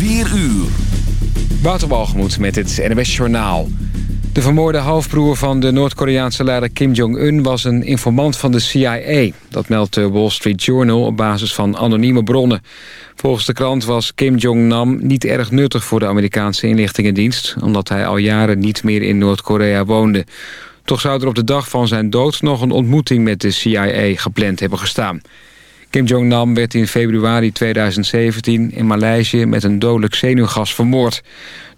4 uur. Wouter met het NWS Journaal. De vermoorde halfbroer van de Noord-Koreaanse leider Kim Jong-un... was een informant van de CIA. Dat meldt de Wall Street Journal op basis van anonieme bronnen. Volgens de krant was Kim Jong-nam niet erg nuttig voor de Amerikaanse inlichtingendienst... omdat hij al jaren niet meer in Noord-Korea woonde. Toch zou er op de dag van zijn dood nog een ontmoeting met de CIA gepland hebben gestaan. Kim Jong-nam werd in februari 2017 in Maleisië met een dodelijk zenuwgas vermoord.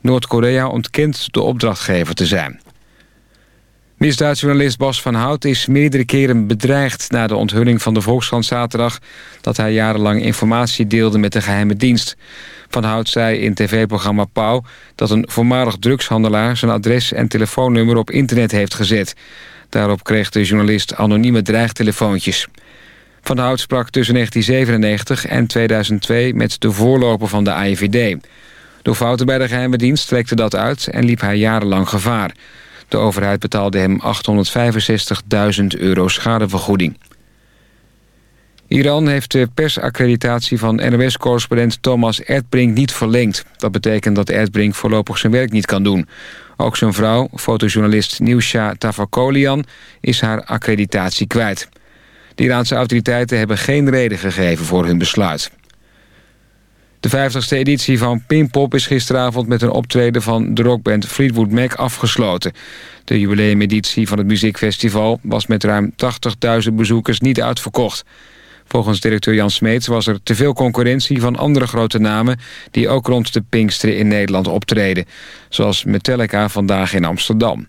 Noord-Korea ontkent de opdrachtgever te zijn. Misdaadjournalist Bas van Hout is meerdere keren bedreigd... na de onthulling van de Volkskrant zaterdag... dat hij jarenlang informatie deelde met de geheime dienst. Van Hout zei in tv-programma Pauw... dat een voormalig drugshandelaar zijn adres en telefoonnummer op internet heeft gezet. Daarop kreeg de journalist anonieme dreigtelefoontjes. Van Hout sprak tussen 1997 en 2002 met de voorloper van de AIVD. Door fouten bij de geheime dienst trekte dat uit en liep hij jarenlang gevaar. De overheid betaalde hem 865.000 euro schadevergoeding. Iran heeft de persaccreditatie van NOS-correspondent Thomas Erdbrink niet verlengd. Dat betekent dat Erdbrink voorlopig zijn werk niet kan doen. Ook zijn vrouw, fotojournalist Nieuwsha Tavakolian, is haar accreditatie kwijt. De Iraanse autoriteiten hebben geen reden gegeven voor hun besluit. De 50ste editie van Pinkpop is gisteravond met een optreden van de rockband Fleetwood Mac afgesloten. De jubileumeditie van het muziekfestival was met ruim 80.000 bezoekers niet uitverkocht. Volgens directeur Jan Smeets was er te veel concurrentie van andere grote namen... die ook rond de Pinksteren in Nederland optreden. Zoals Metallica vandaag in Amsterdam.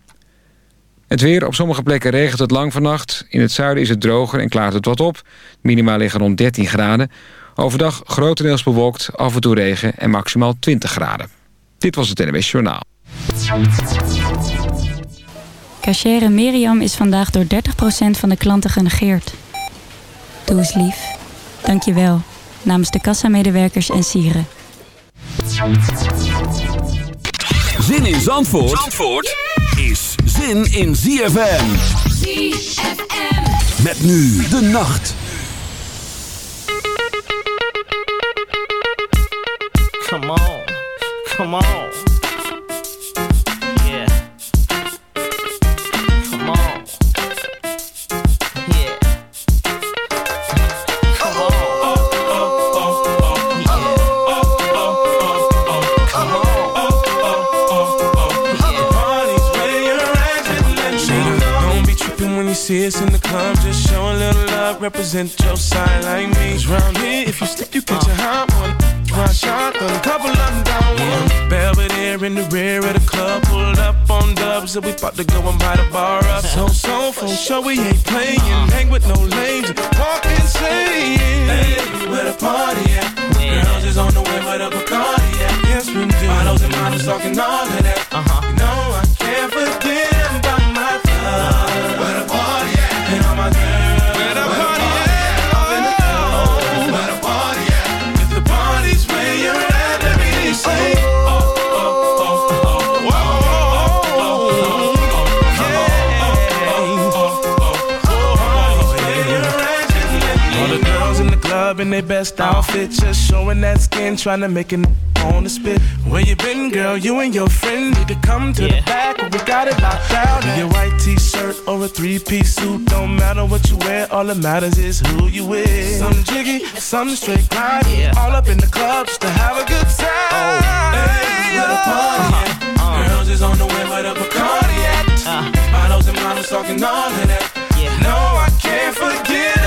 Het weer, op sommige plekken regent het lang vannacht. In het zuiden is het droger en klaart het wat op. Minima liggen rond 13 graden. Overdag grotendeels bewolkt, af en toe regen en maximaal 20 graden. Dit was het NWS Journaal. Cachere Miriam is vandaag door 30% van de klanten genegeerd. Doe eens lief. Dank je wel. Namens de kassamedewerkers en sieren. Zin in Zandvoort, Zandvoort is zin in ZFM. ZFM. Met nu de nacht. Come on. Come on. See us in the club. Just show a little love, represent your side like me. 'Cause round here, if you slip, you catch a hot one. One shot, then a couple of them down one. Belvedere in the rear of the club, pulled up on dubs, and we about to go and buy the bar up. So, so, for sure, we ain't playing. Hang with no lames, walk insane. Hey, where the party at? Girls is on the way, where the Bacardi at? Yes, we do. Bottles and models talking all of that. Uh-huh. You know I can't forget their best outfit, just showing that skin, trying to make it on the spit. Where you been, girl? You and your friend need to come to the back. We got it locked down. In your white t-shirt or a three-piece suit, don't matter what you wear. All that matters is who you with. Some jiggy, some straight grind. All up in the club just to have a good time. Oh, Hey, where the party at? Uh-huh. Uh-huh. Girls is on the way, where the Bacardi at? Uh-huh. Bottles and models talking all of that. No, I can't forget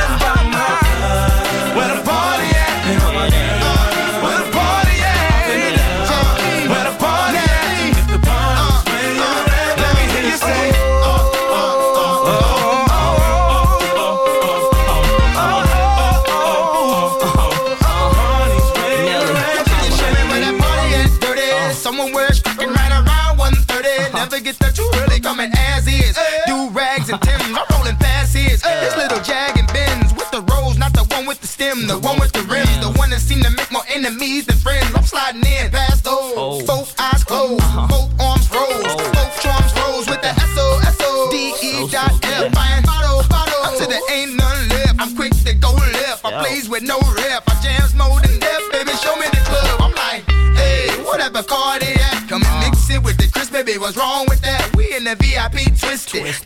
with no rep. I jams more than death, baby. Show me the club. I'm like, hey. Bacardi at? Come and mix it with the crisp, baby, what's wrong with that? We in the VIP twisted, downright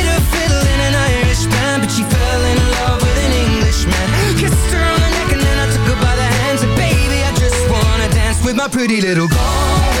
she fell in love with an Englishman. Kissed her on the neck and then I took her by the baby, I just wanna dance with my pretty little girl.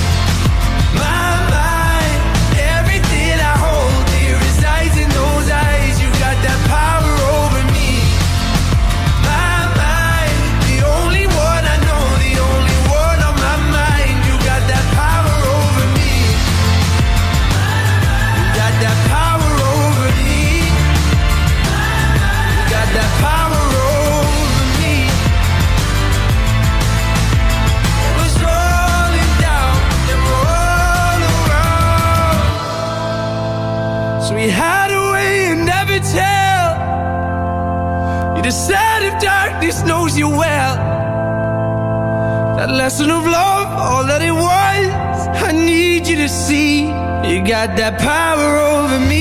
The side of darkness knows you well. That lesson of love, all that it was. I need you to see you got that power over me.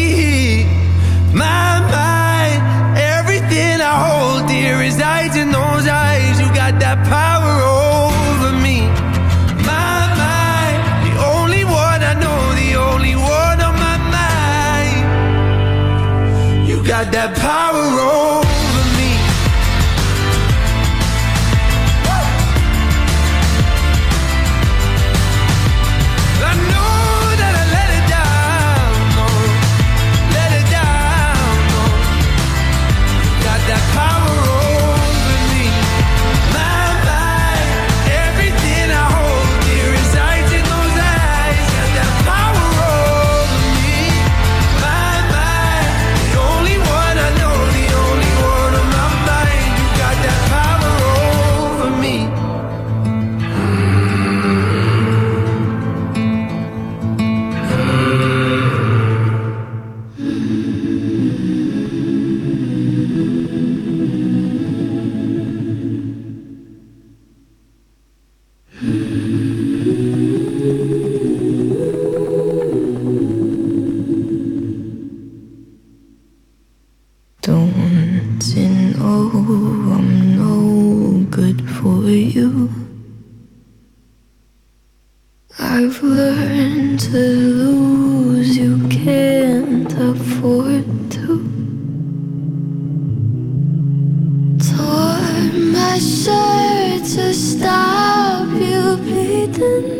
When I'm coming home and I'm on my own.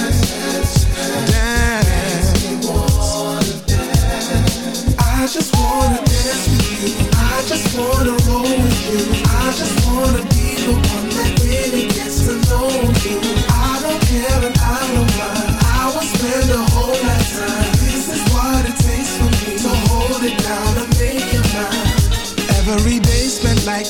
Just wanna dance with you. I just wanna roll with you. I just wanna be the one that really gets to know you. I don't care and I don't mind. I will spend a whole lifetime. This is what it takes for me to hold it down and make it mine. Every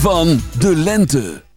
van de lente.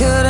That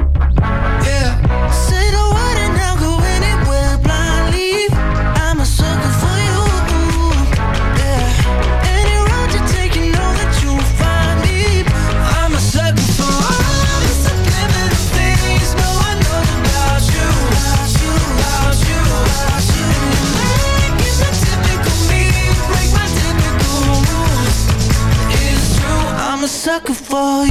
for